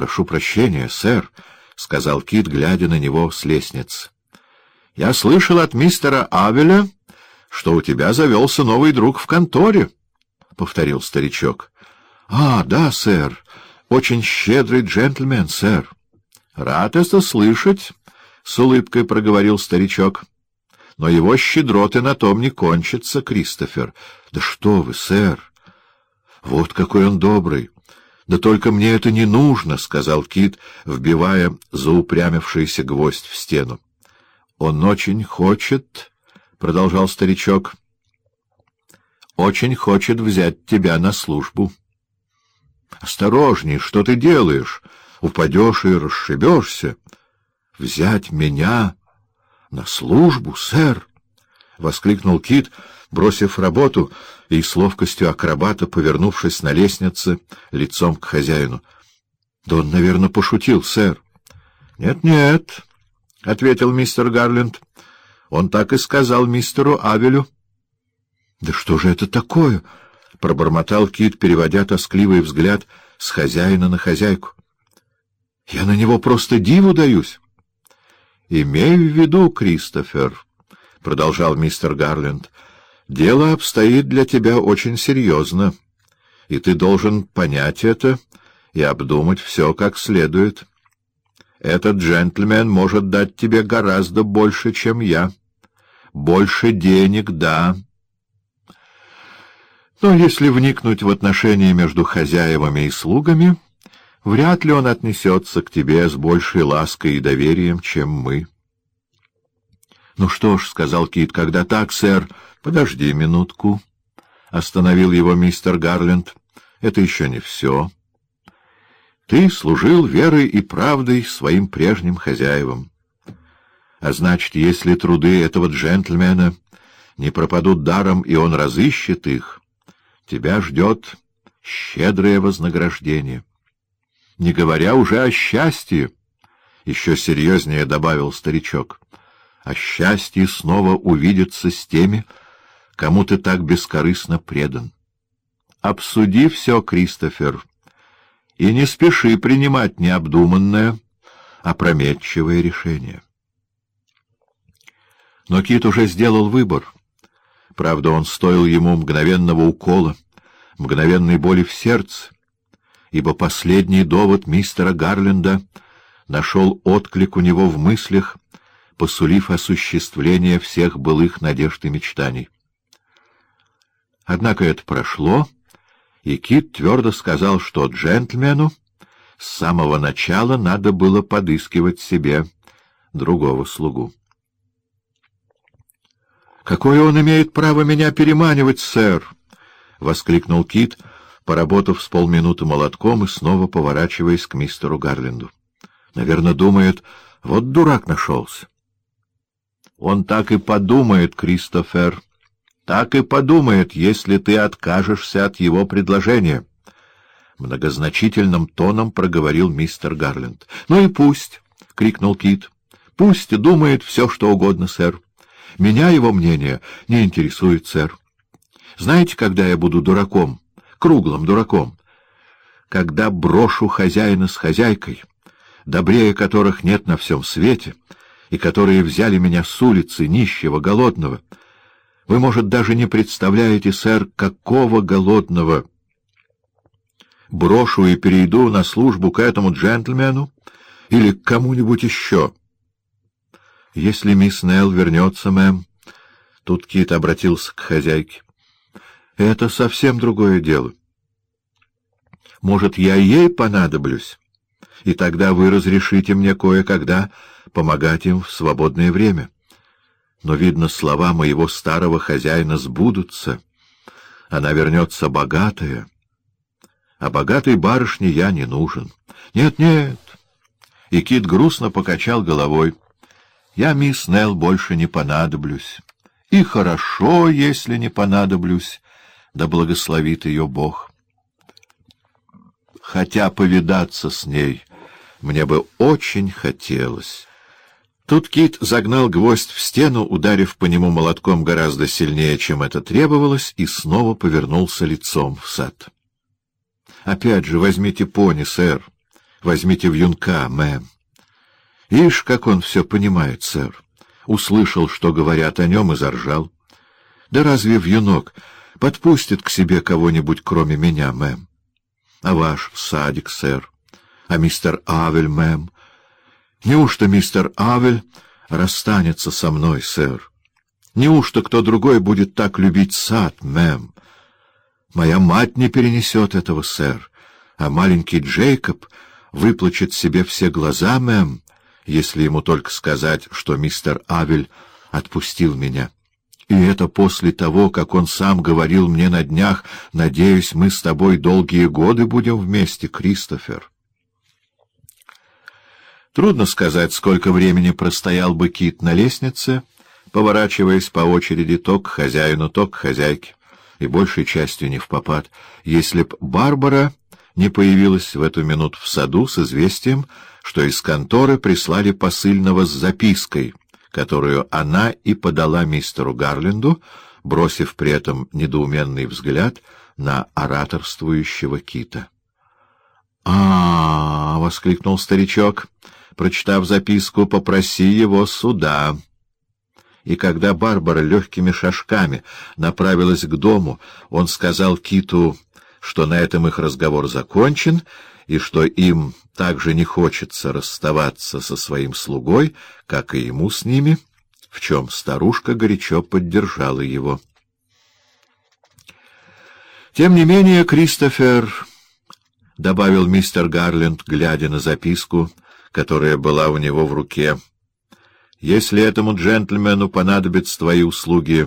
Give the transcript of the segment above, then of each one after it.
прошу прощения, сэр, — сказал Кит, глядя на него с лестницы. — Я слышал от мистера Авеля, что у тебя завелся новый друг в конторе, — повторил старичок. — А, да, сэр, очень щедрый джентльмен, сэр. — Рад это слышать, — с улыбкой проговорил старичок. — Но его щедроты на том не кончатся, Кристофер. — Да что вы, сэр! Вот какой он добрый! «Да только мне это не нужно», — сказал Кит, вбивая заупрямившийся гвоздь в стену. «Он очень хочет», — продолжал старичок, — «очень хочет взять тебя на службу». «Осторожней, что ты делаешь? Упадешь и расшибешься. Взять меня на службу, сэр!» — воскликнул Кит, бросив работу и с ловкостью акробата, повернувшись на лестнице лицом к хозяину. — Да он, наверное, пошутил, сэр. «Нет, — Нет-нет, — ответил мистер Гарленд. — Он так и сказал мистеру Авелю. — Да что же это такое? — пробормотал Кит, переводя тоскливый взгляд с хозяина на хозяйку. — Я на него просто диву даюсь. — Имею в виду, Кристофер, — продолжал мистер Гарленд, — Дело обстоит для тебя очень серьезно, и ты должен понять это и обдумать все как следует. Этот джентльмен может дать тебе гораздо больше, чем я. Больше денег, да. Но если вникнуть в отношения между хозяевами и слугами, вряд ли он отнесется к тебе с большей лаской и доверием, чем мы. — Ну что ж, — сказал Кит, — когда так, сэр... — Подожди минутку, — остановил его мистер Гарленд. — Это еще не все. Ты служил верой и правдой своим прежним хозяевам. А значит, если труды этого джентльмена не пропадут даром, и он разыщет их, тебя ждет щедрое вознаграждение. Не говоря уже о счастье, — еще серьезнее добавил старичок, — о счастье снова увидеться с теми, кому ты так бескорыстно предан. Обсуди все, Кристофер, и не спеши принимать необдуманное, опрометчивое решение. Но Кит уже сделал выбор. Правда, он стоил ему мгновенного укола, мгновенной боли в сердце, ибо последний довод мистера Гарленда нашел отклик у него в мыслях, посулив осуществление всех былых надежд и мечтаний. Однако это прошло, и Кит твердо сказал, что джентльмену с самого начала надо было подыскивать себе другого слугу. «Какое он имеет право меня переманивать, сэр?» — воскликнул Кит, поработав с полминуты молотком и снова поворачиваясь к мистеру Гарленду. «Наверное, думает, вот дурак нашелся». «Он так и подумает, Кристофер», так и подумает, если ты откажешься от его предложения. Многозначительным тоном проговорил мистер Гарленд. — Ну и пусть, — крикнул Кит. — Пусть думает все, что угодно, сэр. Меня его мнение не интересует, сэр. Знаете, когда я буду дураком, круглым дураком? Когда брошу хозяина с хозяйкой, добрее которых нет на всем свете, и которые взяли меня с улицы, нищего, голодного, — вы, может, даже не представляете, сэр, какого голодного. Брошу и перейду на службу к этому джентльмену или к кому-нибудь еще. Если мисс Нелл вернется, мэм, тут Кит обратился к хозяйке, это совсем другое дело. Может, я ей понадоблюсь, и тогда вы разрешите мне кое-когда помогать им в свободное время но, видно, слова моего старого хозяина сбудутся. Она вернется богатая, а богатой барышне я не нужен. Нет, нет. И Кит грустно покачал головой. Я, мисс Нелл, больше не понадоблюсь. И хорошо, если не понадоблюсь, да благословит ее Бог. Хотя повидаться с ней мне бы очень хотелось». Тут Кит загнал гвоздь в стену, ударив по нему молотком гораздо сильнее, чем это требовалось, и снова повернулся лицом в сад. — Опять же, возьмите пони, сэр, Возьмите вьюнка, мэм. Ишь, как он все понимает, сэр. Услышал, что говорят о нем, и заржал. Да разве вьюнок подпустит к себе кого-нибудь, кроме меня, мэм? А ваш садик, сэр? А мистер Авель, мэм? Неужто мистер Авель расстанется со мной, сэр? Неужто кто другой будет так любить сад, мэм? Моя мать не перенесет этого, сэр, а маленький Джейкоб выплачет себе все глаза, мэм, если ему только сказать, что мистер Авель отпустил меня. И это после того, как он сам говорил мне на днях, «Надеюсь, мы с тобой долгие годы будем вместе, Кристофер». Трудно сказать, сколько времени простоял бы Кит на лестнице, поворачиваясь по очереди то к хозяину, то к хозяйке, и большей частью не в попад, если б Барбара не появилась в эту минуту в саду с известием, что из конторы прислали посыльного с запиской, которую она и подала мистеру Гарленду, бросив при этом недоуменный взгляд на ораторствующего кита. а, воскликнул старичок, прочитав записку, — «попроси его сюда». И когда Барбара легкими шажками направилась к дому, он сказал Киту что на этом их разговор закончен, и что им также не хочется расставаться со своим слугой, как и ему с ними, в чем старушка горячо поддержала его. Тем не менее, Кристофер, — добавил мистер Гарленд, глядя на записку, которая была у него в руке, — если этому джентльмену понадобятся твои услуги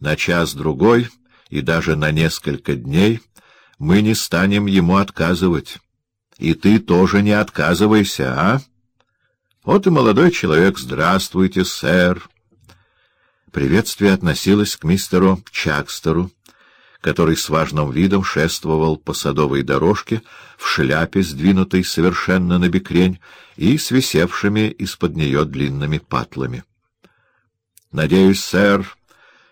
на час-другой и даже на несколько дней — мы не станем ему отказывать. И ты тоже не отказывайся, а? Вот и молодой человек. Здравствуйте, сэр. Приветствие относилось к мистеру Чакстеру, который с важным видом шествовал по садовой дорожке в шляпе, сдвинутой совершенно на бекрень, и с висевшими из-под нее длинными патлами. — Надеюсь, сэр,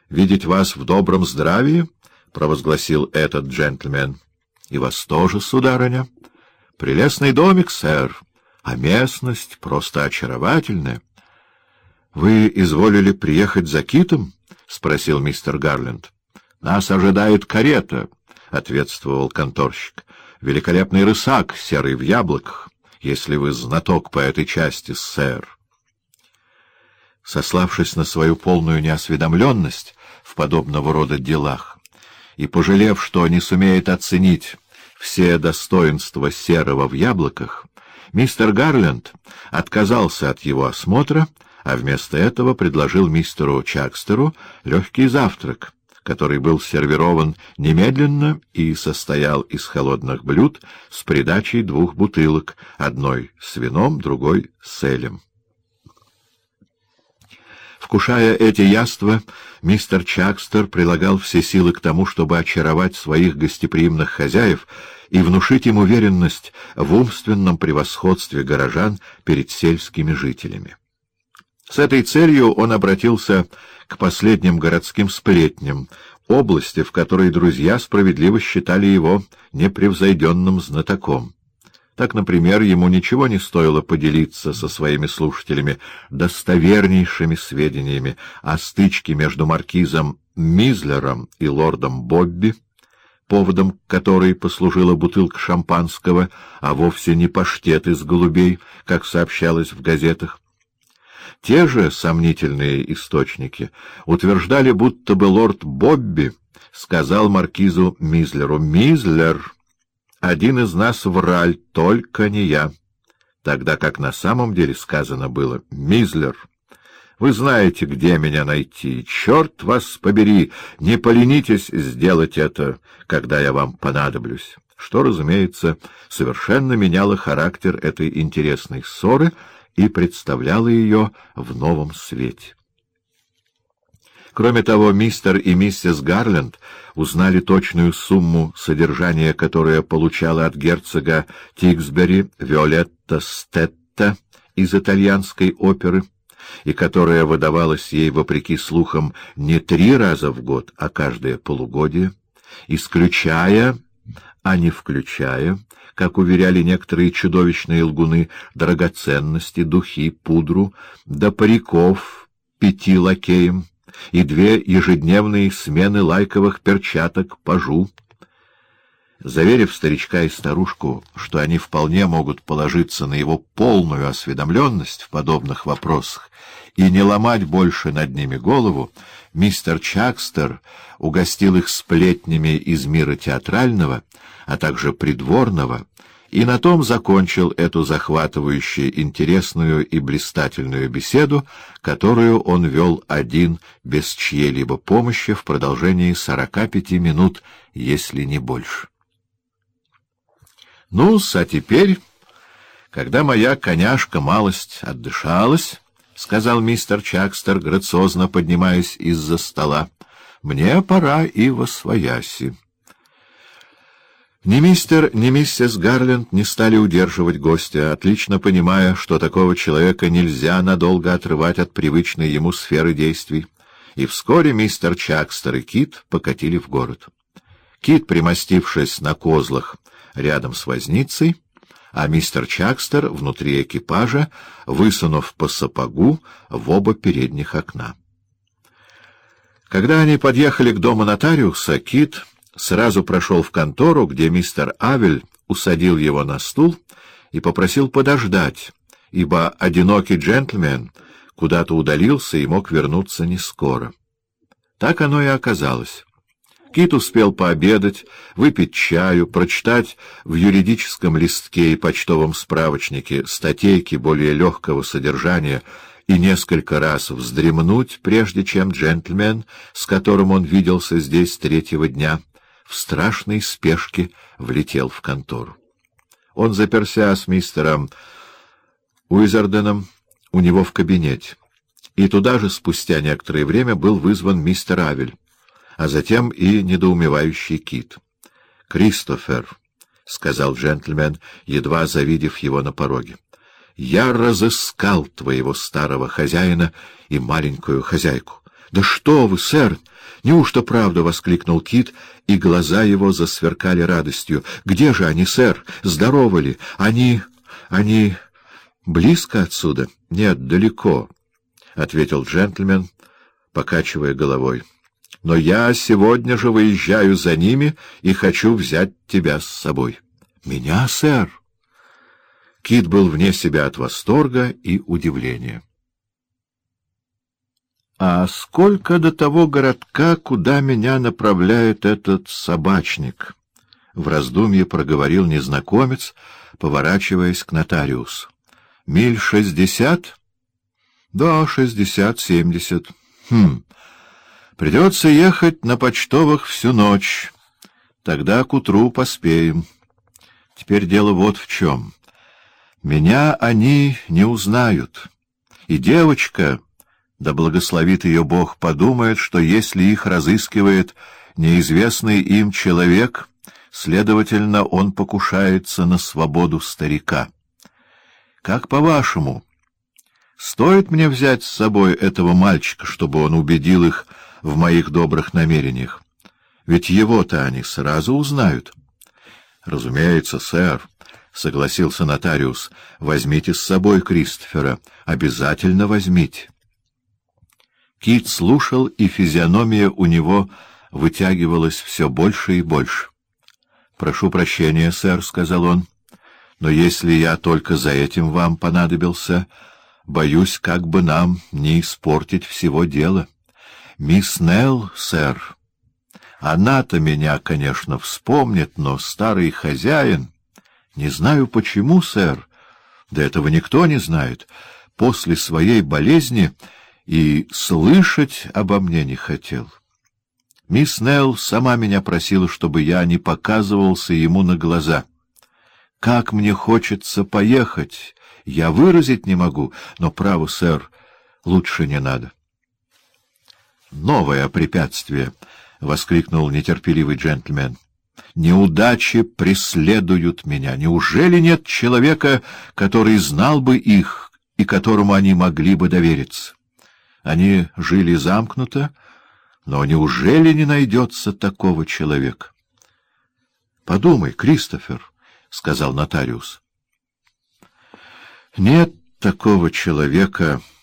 видеть вас в добром здравии? —— провозгласил этот джентльмен. — И вас тоже, сударыня. — Прелестный домик, сэр, а местность просто очаровательная. — Вы изволили приехать за китом? — спросил мистер Гарленд. — Нас ожидает карета, — ответствовал конторщик. — Великолепный рысак, серый в яблоках, если вы знаток по этой части, сэр. Сославшись на свою полную неосведомленность в подобного рода делах, и, пожалев, что не сумеет оценить все достоинства серого в яблоках, мистер Гарленд отказался от его осмотра, а вместо этого предложил мистеру Чакстеру легкий завтрак, который был сервирован немедленно и состоял из холодных блюд с придачей двух бутылок, одной с вином, другой с элем. Вкушая эти яства, мистер Чакстер прилагал все силы к тому, чтобы очаровать своих гостеприимных хозяев и внушить им уверенность в умственном превосходстве горожан перед сельскими жителями. С этой целью он обратился к последним городским сплетням, области, в которой друзья справедливо считали его непревзойденным знатоком. Так, например, ему ничего не стоило поделиться со своими слушателями достовернейшими сведениями о стычке между маркизом Мизлером и лордом Бобби, поводом которой послужила бутылка шампанского, а вовсе не паштет из голубей, как сообщалось в газетах. Те же сомнительные источники утверждали, будто бы лорд Бобби сказал маркизу Мизлеру «Мизлер!» Один из нас враль, только не я. Тогда как на самом деле сказано было «Мизлер». Вы знаете, где меня найти. Черт вас побери, не поленитесь сделать это, когда я вам понадоблюсь. Что, разумеется, совершенно меняло характер этой интересной ссоры и представляло ее в новом свете. Кроме того, мистер и миссис Гарленд узнали точную сумму содержания, которое получала от герцога Тиксбери Виолетта Стетта из итальянской оперы, и которая выдавалась ей, вопреки слухам, не три раза в год, а каждое полугодие, исключая а не включая, как уверяли некоторые чудовищные лгуны, драгоценности, духи, пудру, до париков пяти лакеям и две ежедневные смены лайковых перчаток пажу. Заверив старичка и старушку, что они вполне могут положиться на его полную осведомленность в подобных вопросах и не ломать больше над ними голову, мистер Чакстер угостил их сплетнями из мира театрального, а также придворного, и на том закончил эту захватывающую, интересную и блистательную беседу, которую он вел один, без чьей-либо помощи, в продолжении сорока пяти минут, если не больше. Ну а теперь, когда моя коняшка малость отдышалась, — сказал мистер Чакстер, грациозно поднимаясь из-за стола, — мне пора и во свояси. Ни мистер, ни миссис Гарленд не стали удерживать гостя, отлично понимая, что такого человека нельзя надолго отрывать от привычной ему сферы действий. И вскоре мистер Чакстер и Кит покатили в город. Кит, примостившись на козлах рядом с возницей, а мистер Чакстер внутри экипажа, высунув по сапогу в оба передних окна. Когда они подъехали к дому нотариуса, Кит сразу прошел в контору, где мистер Авель усадил его на стул и попросил подождать, ибо одинокий джентльмен куда-то удалился и мог вернуться не скоро. Так оно и оказалось. Кит успел пообедать, выпить чаю, прочитать в юридическом листке и почтовом справочнике статейки более легкого содержания и несколько раз вздремнуть, прежде чем джентльмен, с которым он виделся здесь третьего дня, в страшной спешке влетел в контору. Он заперся с мистером Уизарденом у него в кабинете, и туда же спустя некоторое время был вызван мистер Авель, а затем и недоумевающий Кит. «Кристофер», — сказал джентльмен, едва завидев его на пороге, — «я разыскал твоего старого хозяина и маленькую хозяйку». «Да что вы, сэр! Неужто правда?» — воскликнул Кит, и глаза его засверкали радостью. «Где же они, сэр? Здоровы ли? Они... они... близко отсюда?» «Нет, далеко», — ответил джентльмен, покачивая головой. «Но я сегодня же выезжаю за ними и хочу взять тебя с собой». «Меня, сэр?» Кит был вне себя от восторга и удивления. А сколько до того городка, куда меня направляет этот собачник? В раздумье проговорил незнакомец, поворачиваясь к нотариусу. Миль шестьдесят? Да, шестьдесят-семьдесят. Хм. Придется ехать на почтовых всю ночь. Тогда к утру поспеем. Теперь дело вот в чем. Меня они не узнают. И девочка да благословит ее Бог, подумает, что если их разыскивает неизвестный им человек, следовательно, он покушается на свободу старика. Как по-вашему, стоит мне взять с собой этого мальчика, чтобы он убедил их в моих добрых намерениях? Ведь его-то они сразу узнают. — Разумеется, сэр, — согласился нотариус, — возьмите с собой Кристофера, обязательно возьмите. Кит слушал, и физиономия у него вытягивалась все больше и больше. — Прошу прощения, сэр, — сказал он, — но если я только за этим вам понадобился, боюсь, как бы нам не испортить всего дела. Мисс Нелл, сэр, она-то меня, конечно, вспомнит, но старый хозяин... Не знаю почему, сэр, да этого никто не знает. После своей болезни и слышать обо мне не хотел. Мисс Нелл сама меня просила, чтобы я не показывался ему на глаза. Как мне хочется поехать, я выразить не могу, но, право, сэр, лучше не надо. «Новое препятствие!» — воскликнул нетерпеливый джентльмен. «Неудачи преследуют меня. Неужели нет человека, который знал бы их и которому они могли бы довериться?» Они жили замкнуто, но неужели не найдется такого человека? Подумай, Кристофер, — сказал нотариус. — Нет такого человека, —